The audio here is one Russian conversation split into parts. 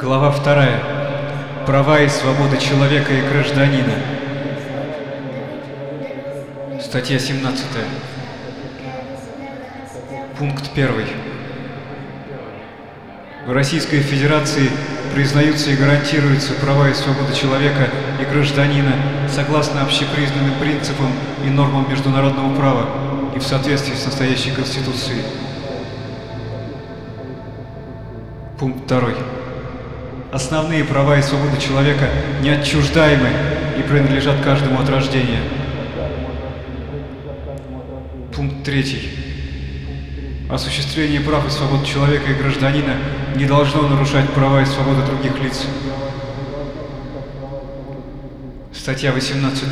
Глава 2. Права и свободы человека и гражданина. Статья 17. Пункт 1. В Российской Федерации признаются и гарантируются права и свободы человека и гражданина согласно общепризнанным принципам и нормам международного права и в соответствии с настоящей Конституцией. Пункт 2. Основные права и свободы человека неотчуждаемы и принадлежат каждому от рождения. Пункт 3. Осуществление прав и свобод человека и гражданина не должно нарушать права и свободы других лиц. Статья 18.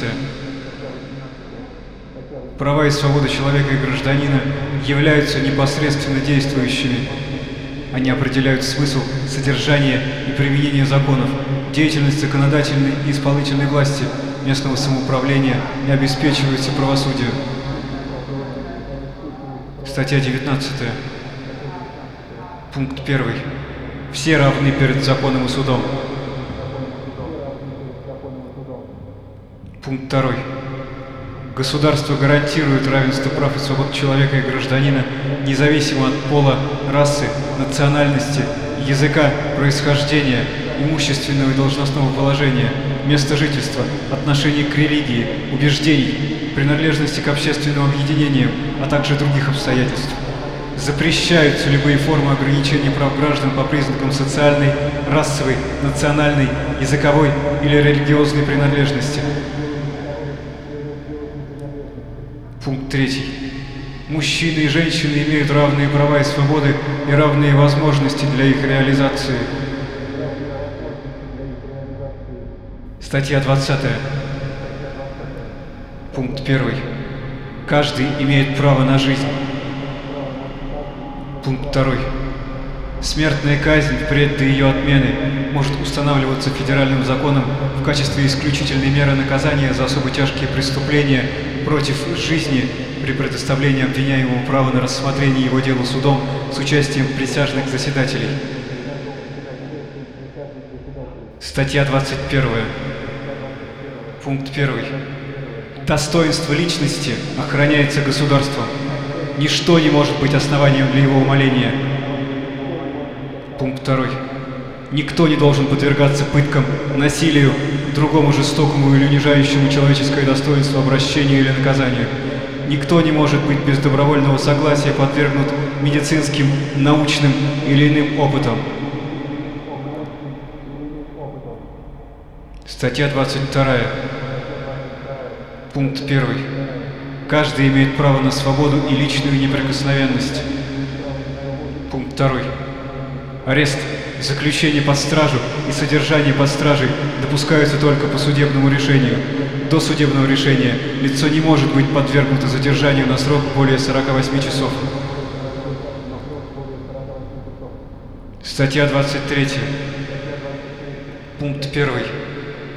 Права и свободы человека и гражданина являются непосредственно действующими они определяют смысл, содержание и применение законов, деятельность законодательной и исполнительной власти, местного самоуправления и обеспечиваются правосудию. Статья 19. Пункт 1. Все равны перед законом и судом. Пункт 2. Государство гарантирует равенство прав и свобод человека и гражданина, независимо от пола, расы, национальности, языка, происхождения, имущественного и должностного положения, места жительства, отношения к религии, убеждений, принадлежности к общественным объединениям, а также других обстоятельств. Запрещаются любые формы ограничения прав граждан по признакам социальной, расовой, национальной, языковой или религиозной принадлежности, Пункт 3. Мужчины и женщины имеют равные права и свободы и равные возможности для их реализации. Статья 20. Пункт 1. Каждый имеет право на жизнь. Пункт 2. Смертная казнь впредь до ее отмены может устанавливаться федеральным законом в качестве исключительной меры наказания за особо тяжкие преступления против жизни при предоставлении обвиняемого права на рассмотрение его дела судом с участием присяжных заседателей. Статья 21. Пункт 1. Достоинство личности охраняется государством. Ничто не может быть основанием для его умоления. Пункт 2. Никто не должен подвергаться пыткам, насилию, другому жестокому или унижающему человеческое достоинство обращению или наказанию. Никто не может быть без добровольного согласия подвергнут медицинским, научным или иным опытам. Статья 22. Пункт 1. Каждый имеет право на свободу и личную неприкосновенность. Пункт 2. Арест, заключение под стражу и содержание под стражей допускаются только по судебному решению. До судебного решения лицо не может быть подвергнуто задержанию на срок более 48 часов. Статья 23. Пункт 1.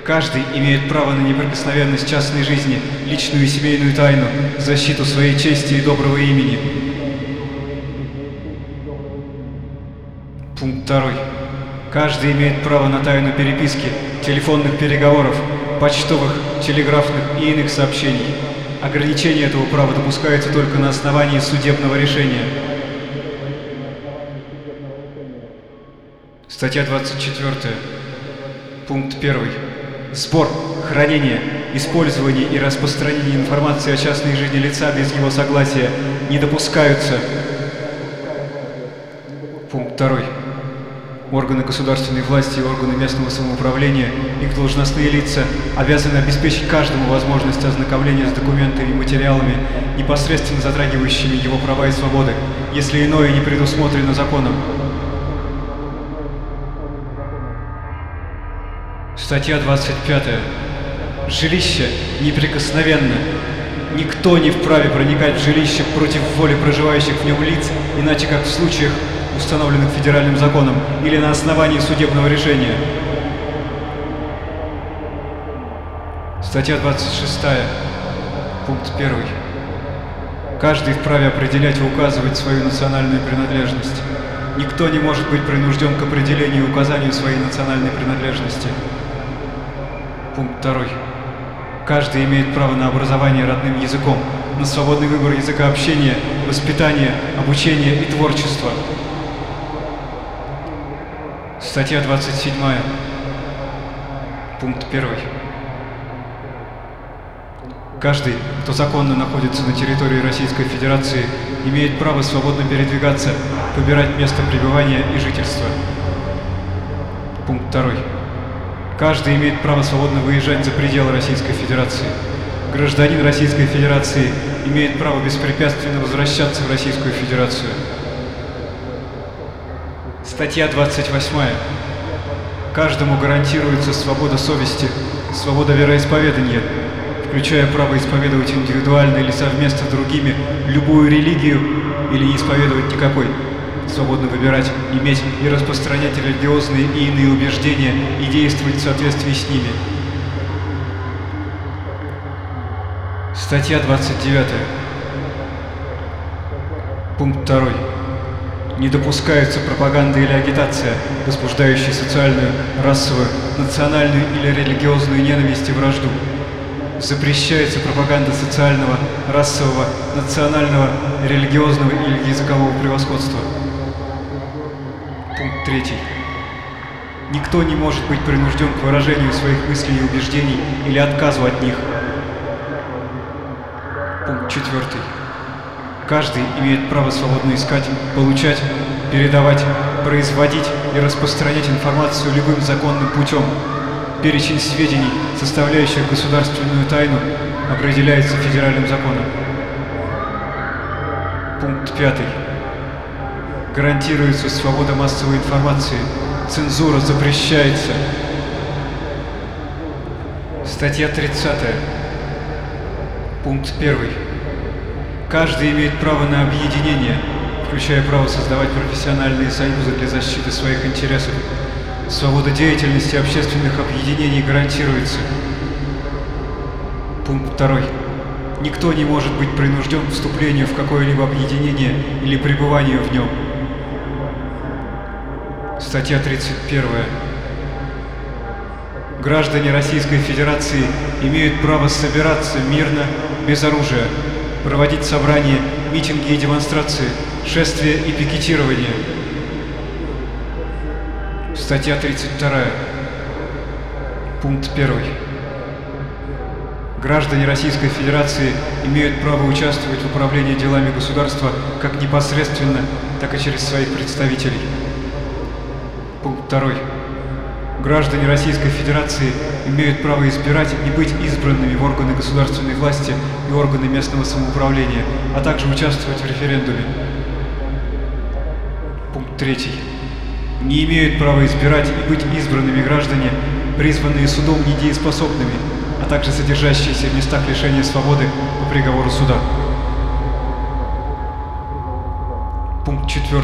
Каждый имеет право на неприкосновенность частной жизни, личную и семейную тайну, защиту своей чести и доброго имени. Пункт 2. Каждый имеет право на тайну переписки, телефонных переговоров, почтовых, телеграфных и иных сообщений. Ограничение этого права допускается только на основании судебного решения. Статья 24. Пункт 1. Сбор, хранение, использование и распространение информации о частной жизни лица без его согласия не допускаются. Пункт 2. Органы государственной власти и органы местного самоуправления, их должностные лица обязаны обеспечить каждому возможность ознакомления с документами и материалами, непосредственно затрагивающими его права и свободы, если иное не предусмотрено законом. Статья 25. Жилище неприкосновенно. Никто не вправе проникать в жилище против воли проживающих в нем лиц, иначе как в случаях, установленных федеральным законом, или на основании судебного решения. Статья 26. Пункт 1. Каждый вправе определять и указывать свою национальную принадлежность. Никто не может быть принужден к определению и указанию своей национальной принадлежности. Пункт 2. Каждый имеет право на образование родным языком, на свободный выбор языка общения, воспитания, обучения и творчества. Статья 27. Пункт 1. Каждый, кто законно находится на территории Российской Федерации, имеет право свободно передвигаться, выбирать место пребывания и жительства. Пункт 2. Каждый имеет право свободно выезжать за пределы Российской Федерации. Гражданин Российской Федерации имеет право беспрепятственно возвращаться в Российскую Федерацию. Статья 28. Каждому гарантируется свобода совести, свобода вероисповедания, включая право исповедовать индивидуально или совместно с другими любую религию или не исповедовать никакой, свободно выбирать, иметь и распространять религиозные и иные убеждения и действовать в соответствии с ними. Статья 29. Пункт 2. Не допускается пропаганда или агитация, возбуждающая социальную, расовую, национальную или религиозную ненависть и вражду. Запрещается пропаганда социального, расового, национального, религиозного или языкового превосходства. Пункт 3. Никто не может быть принужден к выражению своих мыслей и убеждений или отказу от них. Пункт 4. Каждый имеет право свободно искать, получать, передавать, производить и распространять информацию любым законным путем. Перечень сведений, составляющих государственную тайну, определяется федеральным законом. Пункт 5. Гарантируется свобода массовой информации. Цензура запрещается. Статья 30. Пункт 1. Каждый имеет право на объединение, включая право создавать профессиональные союзы для защиты своих интересов. Свобода деятельности общественных объединений гарантируется. Пункт 2. Никто не может быть принужден к вступлению в какое-либо объединение или пребыванию в нем. Статья 31. Граждане Российской Федерации имеют право собираться мирно, без оружия, проводить собрания, митинги и демонстрации, шествия и пикетирования. Статья 32. Пункт 1. Граждане Российской Федерации имеют право участвовать в управлении делами государства как непосредственно, так и через своих представителей. Пункт 2. Граждане Российской Федерации имеют право избирать и быть избранными в органы государственной власти и органы местного самоуправления, а также участвовать в референдуме. Пункт 3. Не имеют права избирать и быть избранными граждане, призванные судом недееспособными, а также содержащиеся в местах лишения свободы по приговору суда. Пункт 4.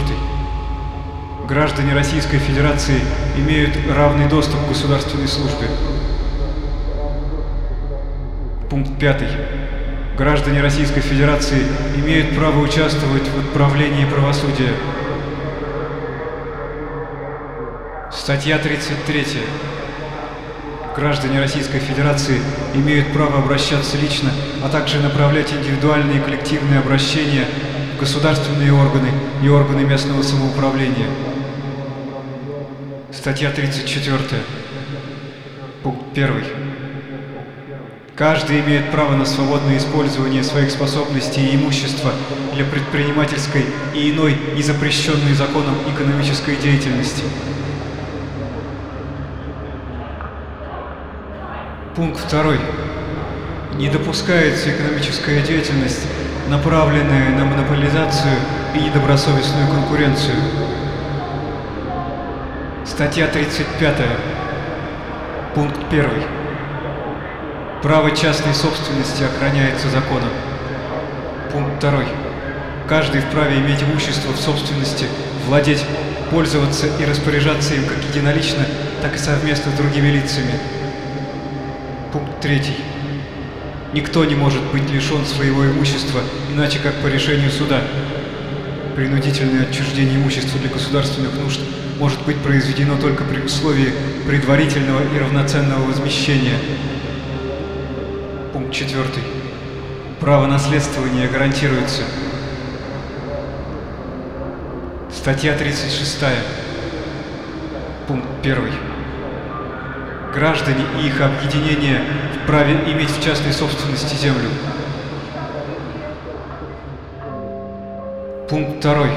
Граждане Российской Федерации имеют равный доступ к государственной службе. Пункт 5. Граждане Российской Федерации имеют право участвовать в отправлении правосудия. Статья 33. Граждане Российской Федерации имеют право обращаться лично, а также направлять индивидуальные и коллективные обращения в государственные органы и органы местного самоуправления. Статья 34. Пункт 1. Каждый имеет право на свободное использование своих способностей и имущества для предпринимательской и иной незапрещенной законом экономической деятельности. Пункт 2. Не допускается экономическая деятельность, направленная на монополизацию и недобросовестную конкуренцию. Статья 35. Пункт 1. Право частной собственности охраняется законом. Пункт 2. Каждый вправе иметь имущество в собственности, владеть, пользоваться и распоряжаться им как единолично, так и совместно с другими лицами. Пункт 3. Никто не может быть лишен своего имущества, иначе как по решению суда. Принудительное отчуждение имущества для государственных нужд может быть произведено только при условии предварительного и равноценного возмещения. Пункт 4. Право наследствования гарантируется. Статья 36. Пункт 1. Граждане и их объединения вправе иметь в частной собственности землю. Пункт 2.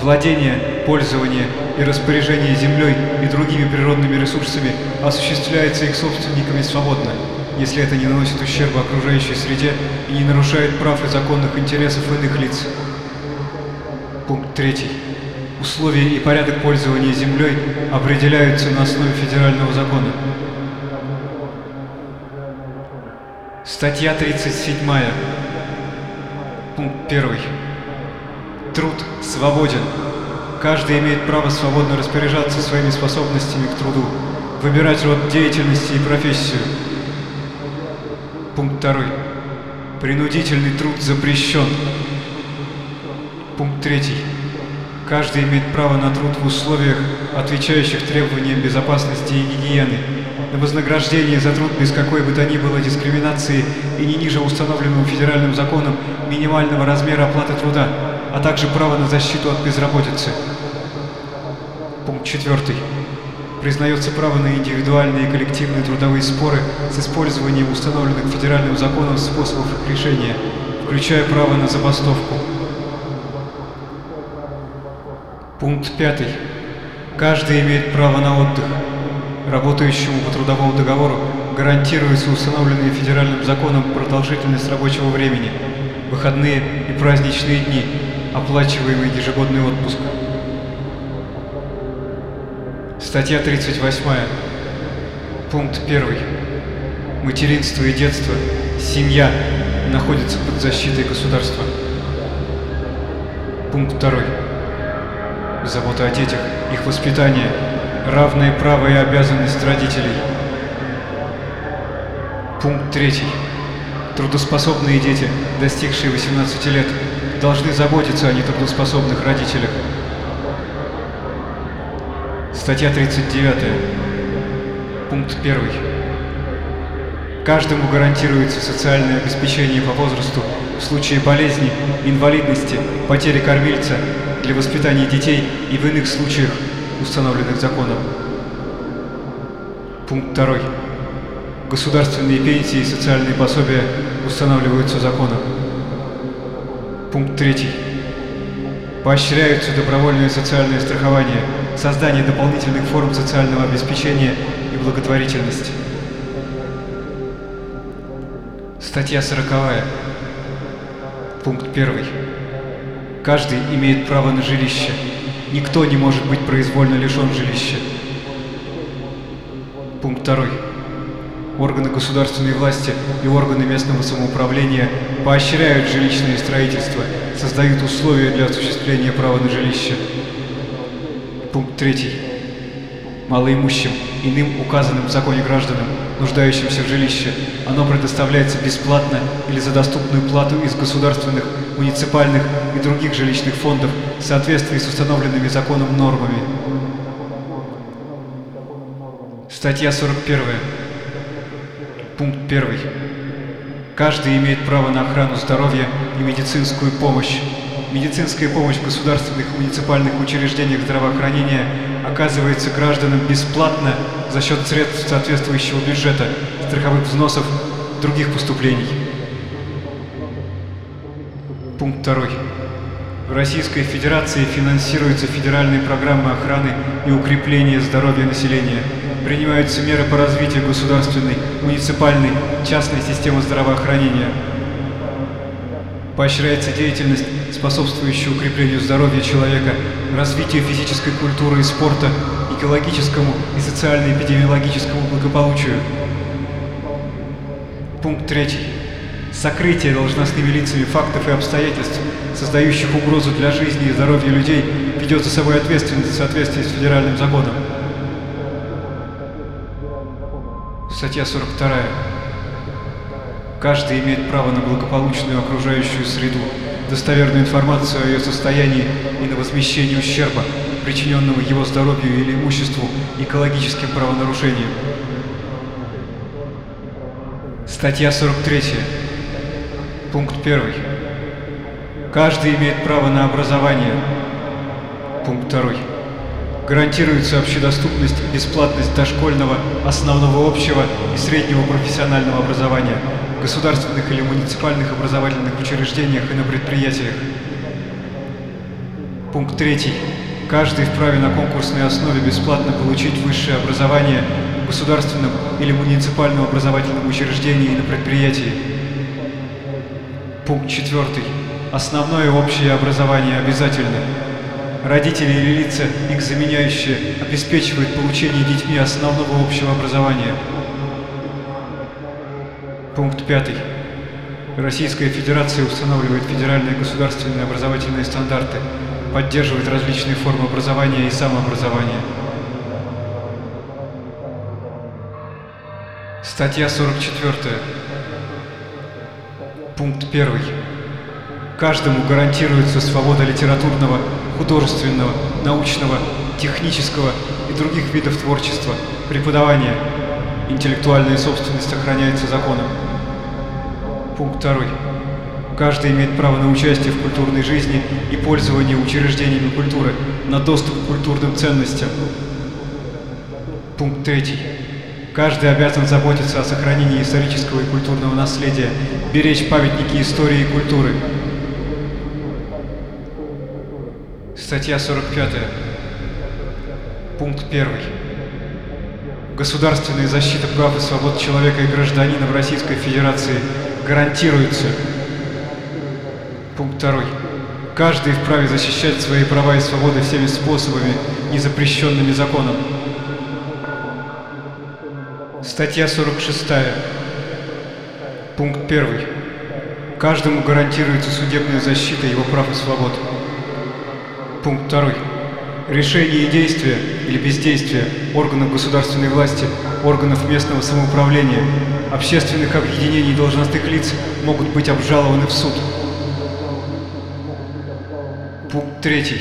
Владение, пользование и распоряжение землей и другими природными ресурсами осуществляется их собственниками свободно, если это не наносит ущерба окружающей среде и не нарушает прав и законных интересов иных лиц. Пункт 3. Условия и порядок пользования землей определяются на основе федерального закона. Статья 37. Пункт 1. Труд свободен. Каждый имеет право свободно распоряжаться своими способностями к труду, выбирать род деятельности и профессию. Пункт 2. Принудительный труд запрещен. Пункт 3. Каждый имеет право на труд в условиях, отвечающих требованиям безопасности и гигиены, на вознаграждение за труд без какой бы то ни было дискриминации и не ниже установленного федеральным законом минимального размера оплаты труда, а также право на защиту от безработицы. Пункт 4. Признается право на индивидуальные и коллективные трудовые споры с использованием установленных федеральным законом способов их решения, включая право на забастовку. Пункт 5. Каждый имеет право на отдых. Работающему по трудовому договору гарантируется установленная федеральным законом продолжительность рабочего времени, выходные и праздничные дни, оплачиваемый ежегодный отпуск. Статья 38. Пункт 1. Материнство и детство, семья находятся под защитой государства. Пункт 2. Забота о детях, их воспитание, равные права и обязанность родителей. Пункт 3. Трудоспособные дети, достигшие 18 лет, должны заботиться о нетрудоспособных родителях. Статья 39. Пункт 1. Каждому гарантируется социальное обеспечение по возрасту в случае болезни, инвалидности, потери кормильца, для воспитания детей и в иных случаях, установленных законом. Пункт 2. Государственные пенсии и социальные пособия устанавливаются законом. Пункт 3. Поощряются добровольное социальное страхование, создание дополнительных форм социального обеспечения и благотворительность. Статья 40. Пункт 1. Каждый имеет право на жилище. Никто не может быть произвольно лишен жилища. Пункт 2. Органы государственной власти и органы местного самоуправления поощряют жилищное строительство, создают условия для осуществления права на жилище. Пункт 3. Малоимущим, иным указанным в законе гражданам, нуждающимся в жилище, оно предоставляется бесплатно или за доступную плату из государственных, муниципальных и других жилищных фондов в соответствии с установленными законом нормами. Статья 41. Пункт 1. Каждый имеет право на охрану здоровья и медицинскую помощь. Медицинская помощь в государственных и муниципальных учреждениях здравоохранения оказывается гражданам бесплатно за счет средств соответствующего бюджета, страховых взносов, других поступлений. Пункт 2. В Российской Федерации финансируются федеральные программы охраны и укрепления здоровья населения. Принимаются меры по развитию государственной, муниципальной, частной системы здравоохранения. Поощряется деятельность, способствующая укреплению здоровья человека, развитию физической культуры и спорта, экологическому и социально-эпидемиологическому благополучию. Пункт 3. Сокрытие должностными лицами фактов и обстоятельств, создающих угрозу для жизни и здоровья людей, ведет за собой ответственность в соответствии с федеральным законом. Статья 42. Каждый имеет право на благополучную окружающую среду, достоверную информацию о ее состоянии и на возмещение ущерба, причиненного его здоровью или имуществу экологическим правонарушением. Статья 43. Пункт 1. Каждый имеет право на образование. Пункт 2. Гарантируется общедоступность и бесплатность дошкольного, основного общего и среднего профессионального образования в государственных или муниципальных образовательных учреждениях и на предприятиях. Пункт 3. Каждый вправе на конкурсной основе бесплатно получить высшее образование в государственном или муниципальном образовательном учреждении и на предприятии. Пункт 4. Основное общее образование обязательно. Родители или лица, их заменяющие, обеспечивают получение детьми основного общего образования. Пункт 5. Российская Федерация устанавливает федеральные государственные образовательные стандарты, поддерживает различные формы образования и самообразования. Статья 44. Пункт 1. Каждому гарантируется свобода литературного, художественного, научного, технического и других видов творчества, преподавания. Интеллектуальная собственность охраняется законом. Пункт 2. Каждый имеет право на участие в культурной жизни и пользование учреждениями культуры, на доступ к культурным ценностям. Пункт 3. Каждый обязан заботиться о сохранении исторического и культурного наследия, беречь памятники истории и культуры, Статья 45. Пункт 1. Государственная защита прав и свобод человека и гражданина в Российской Федерации гарантируется. Пункт 2. Каждый вправе защищать свои права и свободы всеми способами, не запрещенными законом. Статья 46. Пункт 1. Каждому гарантируется судебная защита его прав и свобод. Пункт 2. Решение и действия или бездействие органов государственной власти, органов местного самоуправления, общественных объединений и должностных лиц могут быть обжалованы в суд. Пункт 3.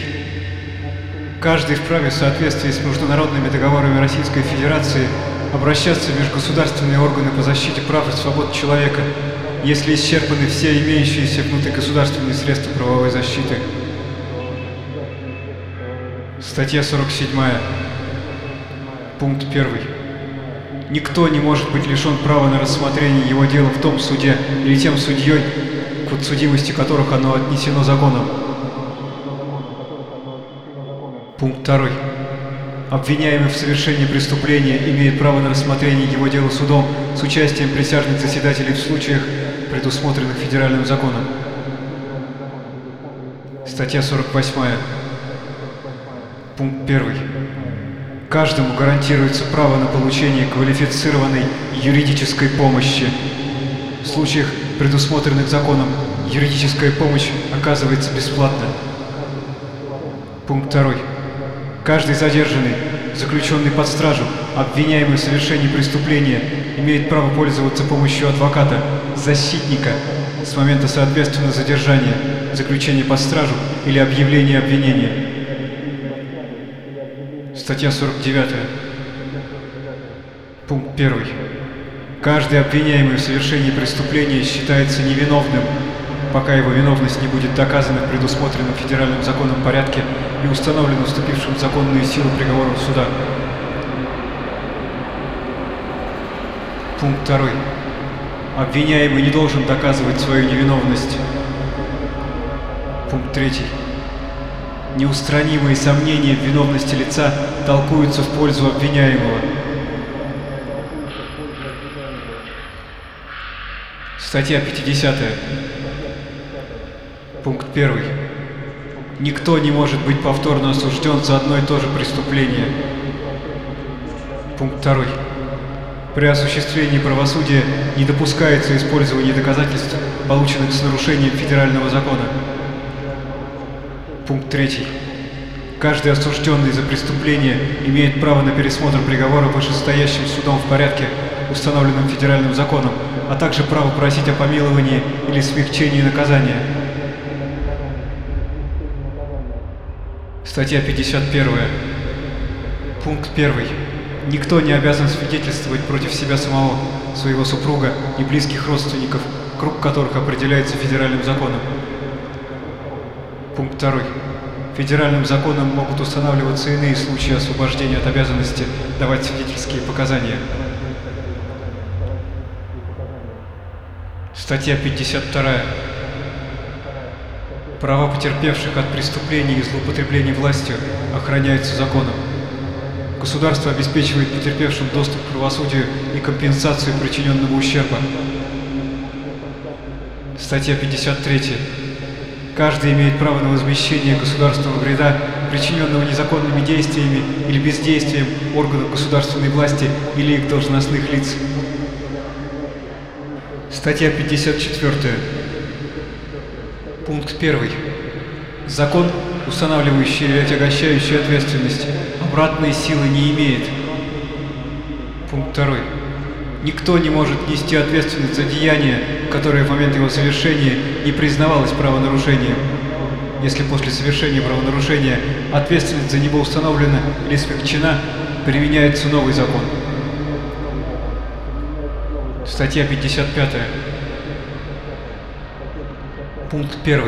Каждый вправе в соответствии с международными договорами Российской Федерации обращаться в межгосударственные органы по защите прав и свобод человека, если исчерпаны все имеющиеся внутригосударственные средства правовой защиты. Статья 47. Пункт 1. Никто не может быть лишен права на рассмотрение его дела в том суде или тем судьей, к подсудимости которых оно отнесено законом. Пункт 2. Обвиняемый в совершении преступления имеет право на рассмотрение его дела судом с участием присяжных заседателей в случаях, предусмотренных федеральным законом. Статья 48. Пункт 1. Каждому гарантируется право на получение квалифицированной юридической помощи. В случаях, предусмотренных законом, юридическая помощь оказывается бесплатно. Пункт 2. Каждый задержанный, заключенный под стражу, обвиняемый в совершении преступления, имеет право пользоваться помощью адвоката, защитника с момента соответственно задержания, заключения под стражу или объявления обвинения. Статья 49. Пункт 1. Каждый обвиняемый в совершении преступления считается невиновным, пока его виновность не будет доказана в предусмотренном федеральным законом порядке и установлена вступившим в законную силу приговором суда. Пункт 2. Обвиняемый не должен доказывать свою невиновность. Пункт 3. Неустранимые сомнения в виновности лица толкуются в пользу обвиняемого. Статья 50. Пункт 1. Никто не может быть повторно осужден за одно и то же преступление. Пункт 2. При осуществлении правосудия не допускается использование доказательств, полученных с нарушением федерального закона. Пункт 3. Каждый осужденный за преступление имеет право на пересмотр приговора вышестоящим судом в порядке, установленном федеральным законом, а также право просить о помиловании или смягчении наказания. Статья 51. Пункт 1. Никто не обязан свидетельствовать против себя самого, своего супруга и близких родственников, круг которых определяется федеральным законом. Пункт 2. Федеральным законом могут устанавливаться иные случаи освобождения от обязанности давать свидетельские показания. Статья 52. Права потерпевших от преступлений и злоупотреблений властью охраняются законом. Государство обеспечивает потерпевшим доступ к правосудию и компенсацию причиненного ущерба. Статья 53. Каждый имеет право на возмещение государственного вреда, причиненного незаконными действиями или бездействием органов государственной власти или их должностных лиц. Статья 54. Пункт 1. Закон, устанавливающий или отягощающий ответственность, обратной силы не имеет. Пункт 2. Никто не может нести ответственность за деяние, которое в момент его совершения не признавалось правонарушением. Если после совершения правонарушения ответственность за него установлена или смягчена, применяется новый закон. Статья 55. Пункт 1.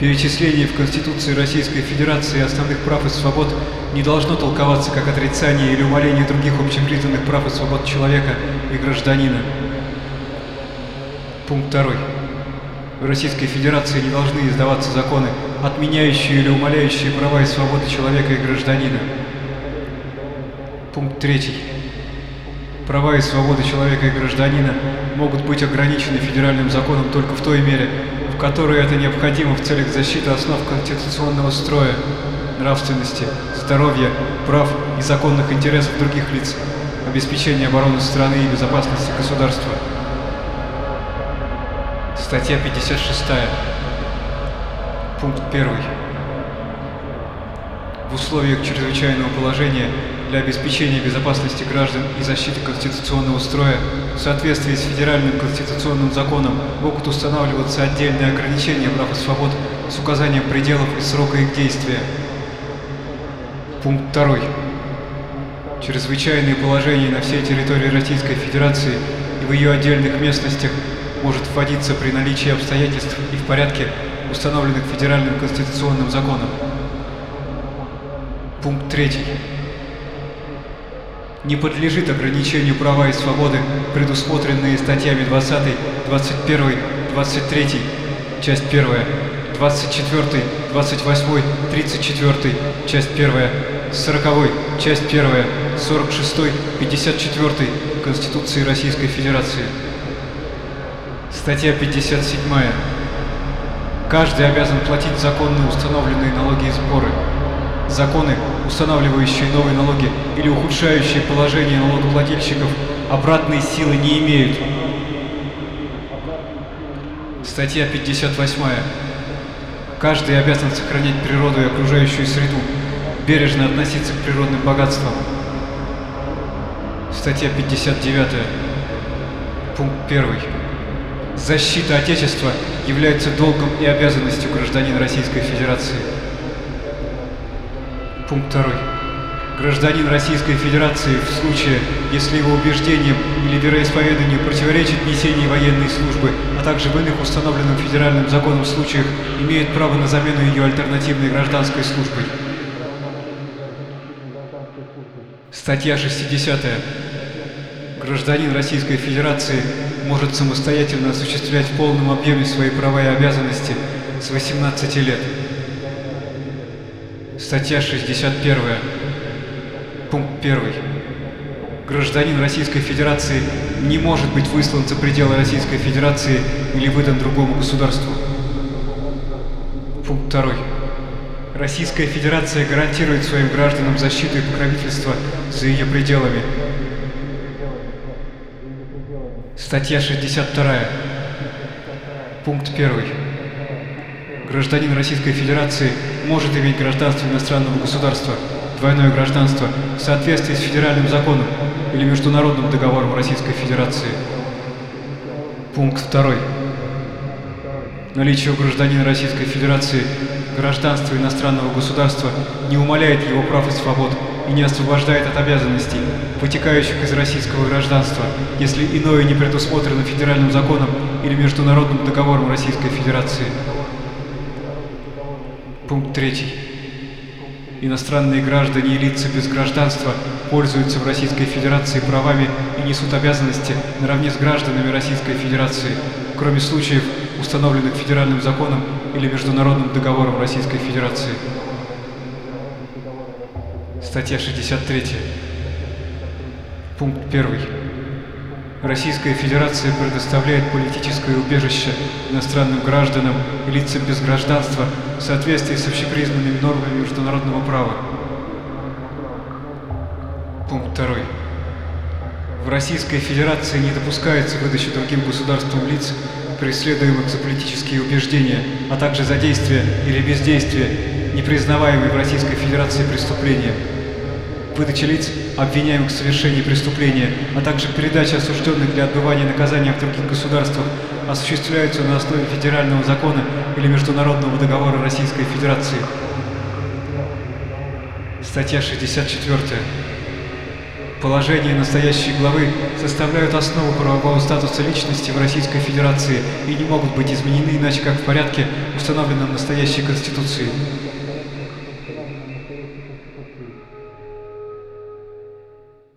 Перечисление в Конституции Российской Федерации основных прав и свобод не должно толковаться как отрицание или умаление других общепризнанных прав и свобод человека и гражданина. Пункт 2. В Российской Федерации не должны издаваться законы, отменяющие или умаляющие права и свободы человека и гражданина. Пункт 3. Права и свободы человека и гражданина могут быть ограничены федеральным законом только в той мере, в которой это необходимо в целях защиты основ конституционного строя, нравственности, здоровья, прав и законных интересов других лиц, обеспечения обороны страны и безопасности государства. Статья 56. Пункт 1. В условиях чрезвычайного положения для обеспечения безопасности граждан и защиты конституционного строя в соответствии с федеральным конституционным законом могут устанавливаться отдельные ограничения прав и свобод с указанием пределов и срока их действия. Пункт 2. Чрезвычайное положение на всей территории Российской Федерации и в ее отдельных местностях может вводиться при наличии обстоятельств и в порядке, установленных федеральным конституционным законом. Пункт 3 не подлежит ограничению права и свободы, предусмотренные статьями 20, 21, 23, часть 1, 24, 28, 34, часть 1, 40, часть 1, 46, 54 Конституции Российской Федерации. Статья 57. Каждый обязан платить законно установленные налоги и сборы. Законы, устанавливающие новые налоги или ухудшающие положение налогоплательщиков, обратной силы не имеют. Статья 58. Каждый обязан сохранять природу и окружающую среду, бережно относиться к природным богатствам. Статья 59. Пункт 1. Защита Отечества является долгом и обязанностью гражданина Российской Федерации. Пункт 2. Гражданин Российской Федерации в случае, если его убеждениям или вероисповеданию противоречит несение военной службы, а также в иных установленным федеральным законом случаях, имеет право на замену ее альтернативной гражданской службой. Статья 60. Гражданин Российской Федерации может самостоятельно осуществлять в полном объеме свои права и обязанности с 18 лет. Статья 61. Пункт 1. Гражданин Российской Федерации не может быть выслан за пределы Российской Федерации или выдан другому государству. Пункт 2. Российская Федерация гарантирует своим гражданам защиту и покровительство за ее пределами. Статья 62. Пункт 1. Гражданин Российской Федерации может иметь гражданство иностранного государства, двойное гражданство, в соответствии с федеральным законом или международным договором Российской Федерации. Пункт 2. Наличие у гражданина Российской Федерации гражданства иностранного государства не умаляет его прав и свобод и не освобождает от обязанностей, вытекающих из российского гражданства, если иное не предусмотрено федеральным законом или международным договором Российской Федерации. Пункт 3. Иностранные граждане и лица без гражданства пользуются в Российской Федерации правами и несут обязанности наравне с гражданами Российской Федерации, кроме случаев, установленных федеральным законом или международным договором Российской Федерации. Статья 63. Пункт 1. Российская Федерация предоставляет политическое убежище иностранным гражданам и лицам без гражданства в соответствии с общепризнанными нормами международного права. Пункт 2. В Российской Федерации не допускается выдача другим государствам лиц, преследуемых за политические убеждения, а также за действия или бездействие, не признаваемые в Российской Федерации преступлением. Выдача лиц, обвиняемых в совершении преступления, а также передача осужденных для отбывания наказания в других государствах осуществляются на основе федерального закона или международного договора Российской Федерации. Статья 64. Положения настоящей главы составляют основу правового статуса личности в Российской Федерации и не могут быть изменены иначе как в порядке, установленном настоящей Конституцией.